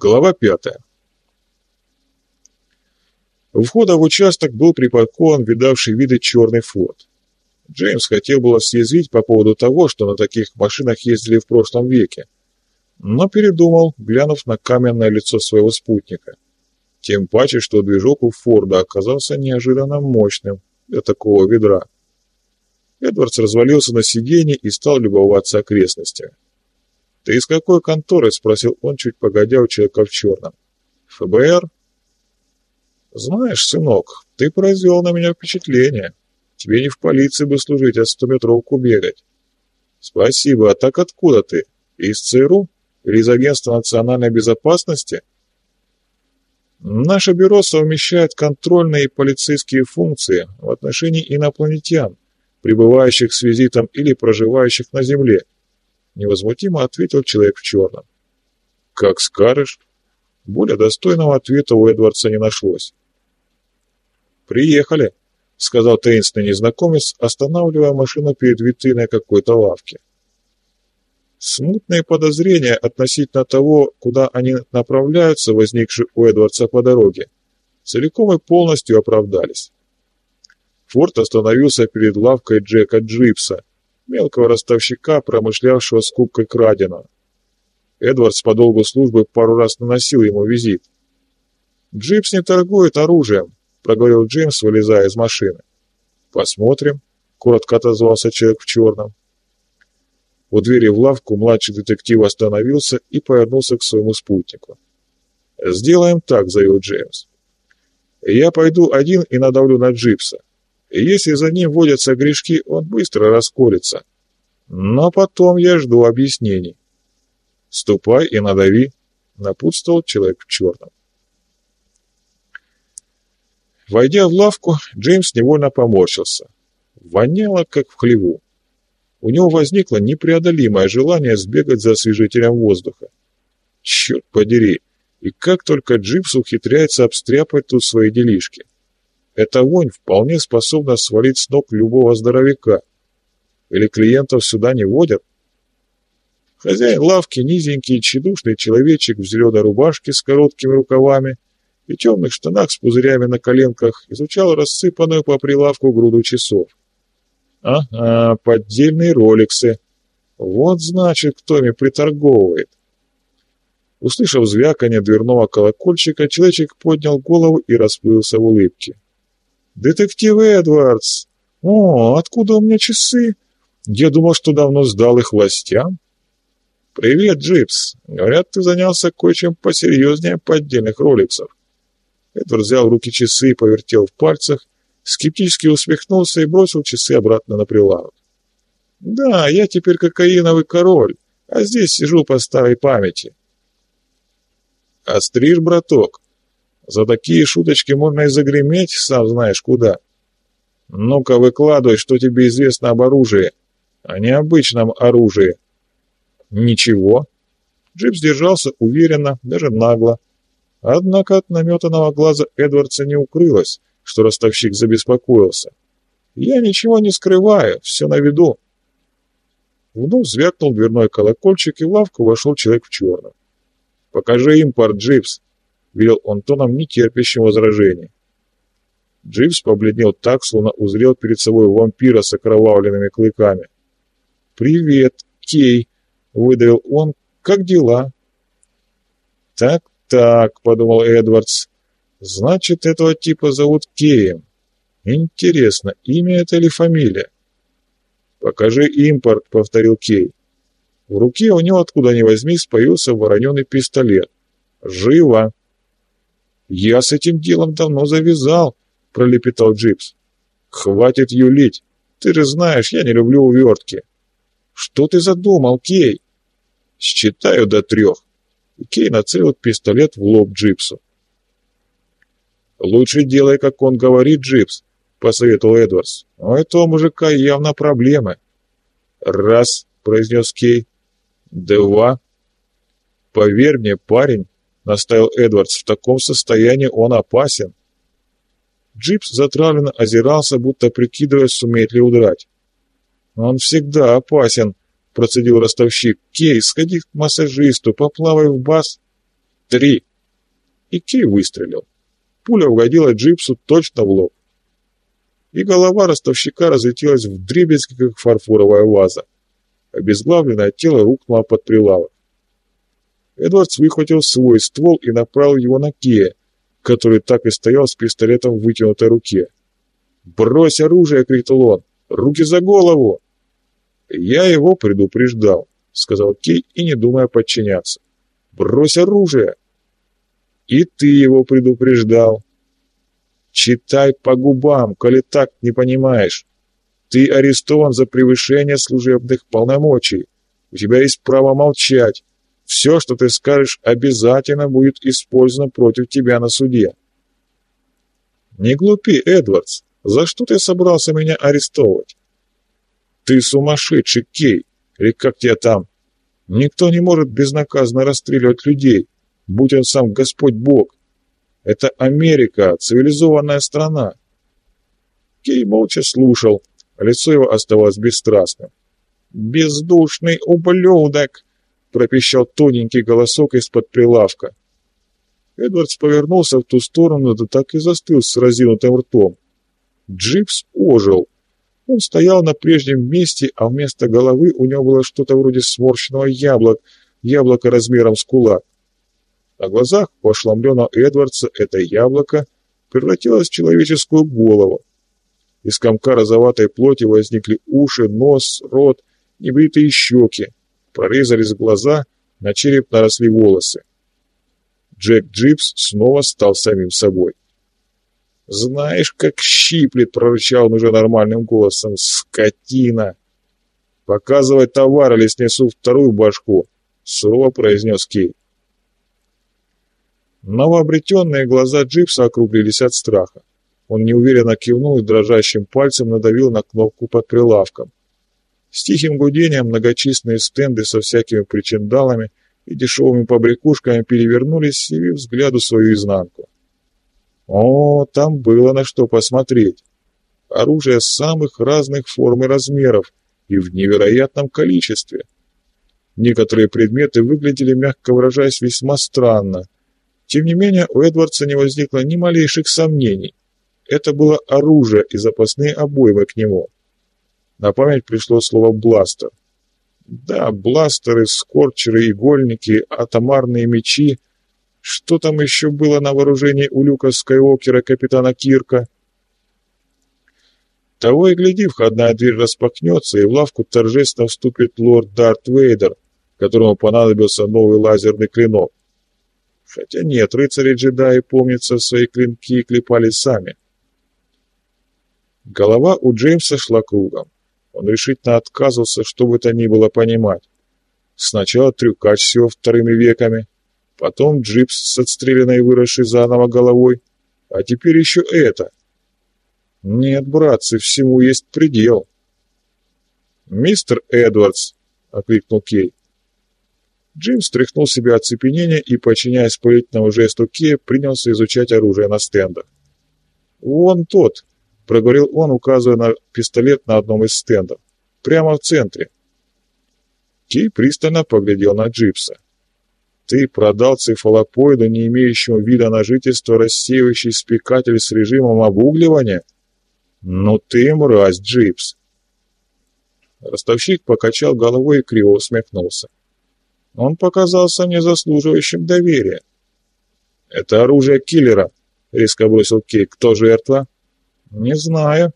Глава пятая. Входа в участок был припаркован видавший виды черный форт. Джеймс хотел было съязвить по поводу того, что на таких машинах ездили в прошлом веке, но передумал, глянув на каменное лицо своего спутника. Тем паче, что движок у Форда оказался неожиданно мощным для такого ведра. Эдвардс развалился на сиденье и стал любоваться окрестностями. «Ты из какой конторы?» — спросил он, чуть погодя у человека в черном. «ФБР?» «Знаешь, сынок, ты произвел на меня впечатление. Тебе не в полиции бы служить, а стометровку бегать». «Спасибо. А так откуда ты? Из ЦРУ? Или из Агентства национальной безопасности?» «Наше бюро совмещает контрольные и полицейские функции в отношении инопланетян, прибывающих с визитом или проживающих на Земле», невозмутимо ответил человек в черном. «Как скажешь». Более достойного ответа у Эдвардса не нашлось. «Приехали», — сказал таинственный незнакомец, останавливая машину перед витриной какой-то лавки. Смутные подозрения относительно того, куда они направляются, возникшие у Эдвардса по дороге, целиком и полностью оправдались. Форд остановился перед лавкой Джека Джипса, мелкого ростовщика, промышлявшего скупкой краденого. Эдвардс по долгу службы пару раз наносил ему визит. «Джипс не торгует оружием», — проговорил Джеймс, вылезая из машины. «Посмотрим», — коротко отозвался человек в черном. У двери в лавку младший детектив остановился и повернулся к своему спутнику. «Сделаем так», — заявил Джеймс. «Я пойду один и надавлю на Джипса. И если за ним водятся грешки, он быстро расколется. Но потом я жду объяснений». «Ступай и надави», — напутствовал человек в черном. Войдя в лавку, Джеймс невольно поморщился. Воняло, как в хлеву. У него возникло непреодолимое желание сбегать за освежителем воздуха. Черт подери, и как только Джипс ухитряется обстряпать тут свои делишки. Эта вонь вполне способна свалить с ног любого здоровяка. Или клиентов сюда не водят? Хозяин лавки, низенький, тщедушный человечек в зеленой рубашке с короткими рукавами и темных штанах с пузырями на коленках, изучал рассыпанную по прилавку груду часов. Ага, поддельные ролексы. Вот значит, кто ими приторговывает. Услышав звяканье дверного колокольчика, человечек поднял голову и расплылся в улыбке. «Детектив Эдвардс! О, откуда у меня часы? Я думал, что давно сдал их властям». «Привет, Джипс. Говорят, ты занялся кое-чем посерьезнее поддельных ролексов». Эдвард взял в руки часы и повертел в пальцах, скептически усмехнулся и бросил часы обратно на прилавок. «Да, я теперь кокаиновый король, а здесь сижу по старой памяти». «Остришь, браток? За такие шуточки можно и загреметь, сам знаешь куда. Ну-ка, выкладывай, что тебе известно об оружии, о необычном оружии». «Ничего». Джип сдержался уверенно, даже нагло. Однако от наметанного глаза Эдвардса не укрылось, что ростовщик забеспокоился. «Я ничего не скрываю, все на виду». Вновь звякнул дверной колокольчик, и в лавку вошел человек в черном. «Покажи импорт, Джипс», — велел он тоном, не терпящим возражений. Джипс побледнел так, словно узрел перед собой вампира с окровавленными клыками. «Привет, Кей», — выдавил он, — «как дела?» «Так-так», — подумал Эдвардс, Значит, этого типа зовут Кеем. Интересно, имя это или фамилия? Покажи импорт, повторил Кей. В руке у него откуда ни возьмись появился вороненый пистолет. Живо! Я с этим делом давно завязал, пролепетал Джипс. Хватит юлить. Ты же знаешь, я не люблю увертки. Что ты задумал, Кей? Считаю до трех. И Кей нацелил пистолет в лоб Джипсу. «Лучше делай, как он говорит, Джипс», — посоветовал Эдвардс. «У этого мужика явно проблемы». «Раз», — произнес Кей. «Два». «Поверь мне, парень», — наставил Эдвардс, — «в таком состоянии он опасен». Джипс затравленно озирался, будто прикидывая, сумеет ли удрать. «Он всегда опасен», — процедил ростовщик. «Кей, сходи к массажисту, поплавай в бас». Три!» И Кей выстрелил. Пуля угодила Джипсу точно в лоб. И голова ростовщика разлетелась в дребезги, как фарфоровая ваза. Обезглавленное тело рухнуло под прилавок. Эдвардс выхватил свой ствол и направил его на Кея, который так и стоял с пистолетом в вытянутой руке. «Брось оружие!» — крикнул он. «Руки за голову!» «Я его предупреждал», — сказал Кей и не думая подчиняться. «Брось оружие!» «И ты его предупреждал!» «Читай по губам, коли так не понимаешь. Ты арестован за превышение служебных полномочий. У тебя есть право молчать. Все, что ты скажешь, обязательно будет использовано против тебя на суде. Не глупи, Эдвардс. За что ты собрался меня арестовывать? Ты сумасшедший, Кей, или как тебя там? Никто не может безнаказанно расстреливать людей, будь он сам Господь Бог. Это Америка, цивилизованная страна. Кей молча слушал, а лицо его оставалось бесстрастным. «Бездушный ублюдок!» — пропищал тоненький голосок из-под прилавка. Эдвардс повернулся в ту сторону, да так и застыл с разинутым ртом. Джипс ожил. Он стоял на прежнем месте, а вместо головы у него было что-то вроде сморщенного яблока, яблоко размером с кулак. На глазах у ошеломленного Эдвардса это яблоко превратилось в человеческую голову. Из комка розоватой плоти возникли уши, нос, рот, небритые щеки прорезались глаза, на череп наросли волосы. Джек Джипс снова стал самим собой. «Знаешь, как щиплет!» — прорычал он уже нормальным голосом. «Скотина!» «Показывай товар, или снесу вторую башку!» — сурово произнес Кей. Новообретенные глаза Джипса округлились от страха. Он неуверенно кивнул и дрожащим пальцем надавил на кнопку под прилавком. С тихим гудением многочисленные стенды со всякими причиндалами и дешевыми побрякушками перевернулись, явив взгляду свою изнанку. О, там было на что посмотреть. Оружие самых разных форм и размеров и в невероятном количестве. Некоторые предметы выглядели, мягко выражаясь, весьма странно. Тем не менее, у Эдвардса не возникло ни малейших сомнений. Это было оружие и запасные обоймы к нему. На память пришло слово «бластер». Да, бластеры, скорчеры, игольники, атомарные мечи. Что там еще было на вооружении у Люка Скайуокера, капитана Кирка? Того и гляди, входная дверь распахнется, и в лавку торжественно вступит лорд Дарт Вейдер, которому понадобился новый лазерный клинок. Хотя нет, рыцари-джедаи, помнится, свои клинки клепали сами. Голова у Джеймса шла кругом. Он решительно отказывался, что бы то ни было понимать. Сначала трюкач с его вторыми веками, потом джипс с отстрелянной выросшей заново головой, а теперь еще это. Нет, братцы, всему есть предел. «Мистер Эдвардс!» — окликнул Кей. Джим стряхнул себя оцепенение и, подчиняясь политному жесту Кея, принялся изучать оружие на стендах. «Вон тот!» Проговорил он, указывая на пистолет на одном из стендов. Прямо в центре. Кей пристально поглядел на Джипса. «Ты продал цефалопоиду, не имеющему вида на жительство, рассеивающий спекатель с режимом обугливания? Ну ты мразь, Джипс!» Ростовщик покачал головой и криво усмехнулся. Он показался мне заслуживающим доверия. «Это оружие киллера», — резко бросил Кей. «Кто жертва?» «Не знаю».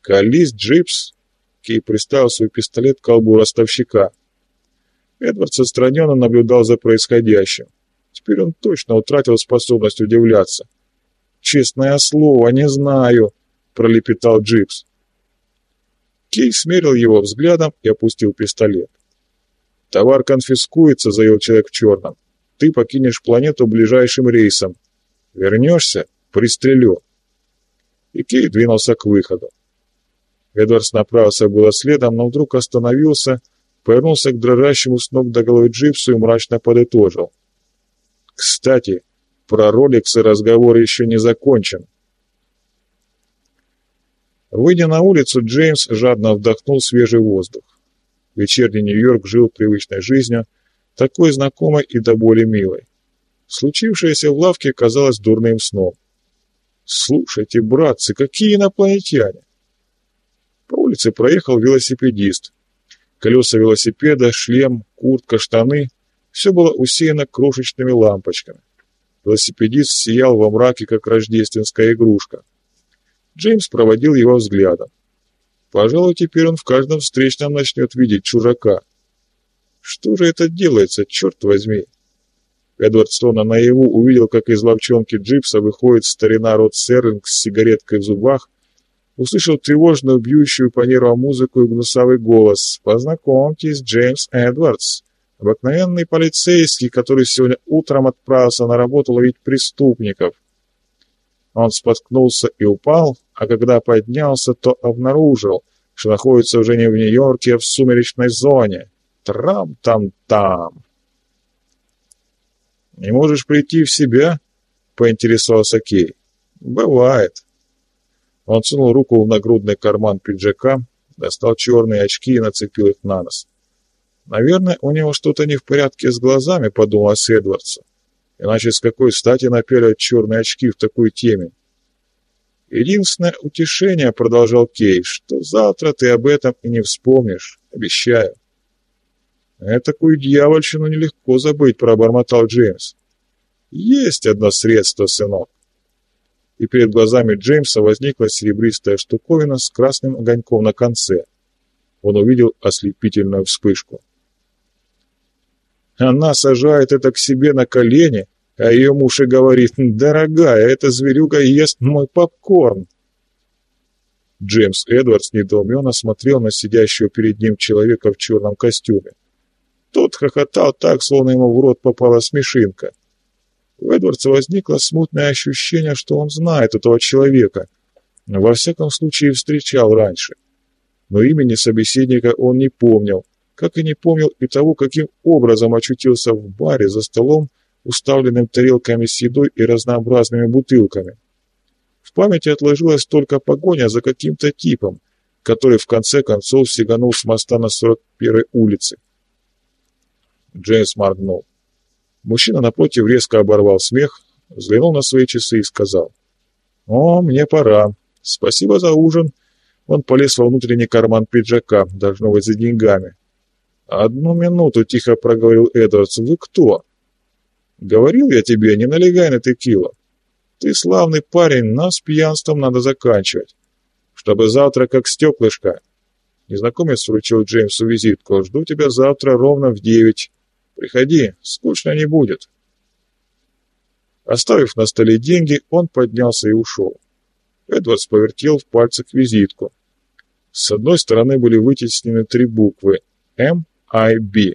«Колись, Джипс!» Кей приставил свой пистолет ко лбу ростовщика. Эдвард отстраненно наблюдал за происходящим. Теперь он точно утратил способность удивляться. «Честное слово, не знаю», — пролепетал Джипс. Кей смерил его взглядом и опустил пистолет. «Товар конфискуется», — заявил человек в черном. «Ты покинешь планету ближайшим рейсом. Вернешься — пристрелю» и Кей двинулся к выходу. Эдвардс направился было следом, но вдруг остановился, повернулся к дрожащему с ног до головы Джипсу и мрачно подытожил. «Кстати, про роликсы разговор еще не закончен». Выйдя на улицу, Джеймс жадно вдохнул свежий воздух. Вечерний Нью-Йорк жил привычной жизнью, такой знакомой и до боли милой. Случившееся в лавке казалось дурным сном. «Слушайте, братцы, какие инопланетяне!» По улице проехал велосипедист. Колеса велосипеда, шлем, куртка, штаны — все было усеяно крошечными лампочками. Велосипедист сиял во мраке, как рождественская игрушка. Джеймс проводил его взглядом. Пожалуй, теперь он в каждом встречном начнет видеть чужака. Что же это делается, черт возьми? Эдвард словно наяву увидел, как из ловчонки джипса выходит старина Рот Серлинг с сигареткой в зубах, услышал тревожную, бьющую по нервам музыку и гнусавый голос. «Познакомьтесь, Джеймс Эдвардс, обыкновенный полицейский, который сегодня утром отправился на работу ловить преступников». Он споткнулся и упал, а когда поднялся, то обнаружил, что находится уже не в Нью-Йорке, а в сумеречной зоне. Трам-там-там. «Не можешь прийти в себя?» — поинтересовался Кей. «Бывает». Он сунул руку в нагрудный карман пиджака, достал черные очки и нацепил их на нос. «Наверное, у него что-то не в порядке с глазами», — подумал Эдвардсу. «Иначе с какой стати напялят черные очки в такой теме?» «Единственное утешение», — продолжал Кей, — «что завтра ты об этом и не вспомнишь, обещаю». «Этакую дьявольщину нелегко забыть», — пробормотал Джеймс. «Есть одно средство, сынок». И перед глазами Джеймса возникла серебристая штуковина с красным огоньком на конце. Он увидел ослепительную вспышку. Она сажает это к себе на колени, а ее муж и говорит, «Дорогая, эта зверюга ест мой попкорн». Джеймс Эдвардс недоуменно смотрел на сидящего перед ним человека в черном костюме. Тот хохотал так, словно ему в рот попала смешинка. У Эдвардса возникло смутное ощущение, что он знает этого человека. Во всяком случае, встречал раньше. Но имени собеседника он не помнил, как и не помнил и того, каким образом очутился в баре за столом, уставленным тарелками с едой и разнообразными бутылками. В памяти отложилась только погоня за каким-то типом, который в конце концов сиганул с моста на 41-й улице. Джеймс моргнул. Мужчина напротив резко оборвал смех, взглянул на свои часы и сказал. «О, мне пора. Спасибо за ужин». Он полез во внутренний карман пиджака, должно быть, за деньгами. «Одну минуту», — тихо проговорил Эдвардс. «Вы кто?» «Говорил я тебе, не налегай на текилу. Ты славный парень, но с пьянством надо заканчивать. Чтобы завтра как стеклышко». Незнакомец вручил Джеймсу визитку. «Жду тебя завтра ровно в девять. Приходи, скучно не будет. Оставив на столе деньги, он поднялся и ушел. Эдвардс повертел в пальцах визитку. С одной стороны были вытеснены три буквы М, I, B.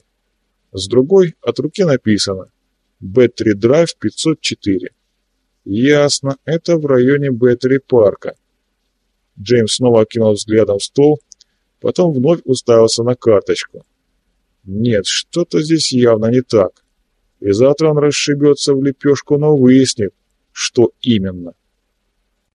С другой от руки написано Бэттери Драйв 504. Ясно, это в районе Бэттери Парка. Джеймс снова окинул взглядом стол, потом вновь уставился на карточку. Нет, что-то здесь явно не так. И завтра он расшибется в лепешку, но выяснит, что именно.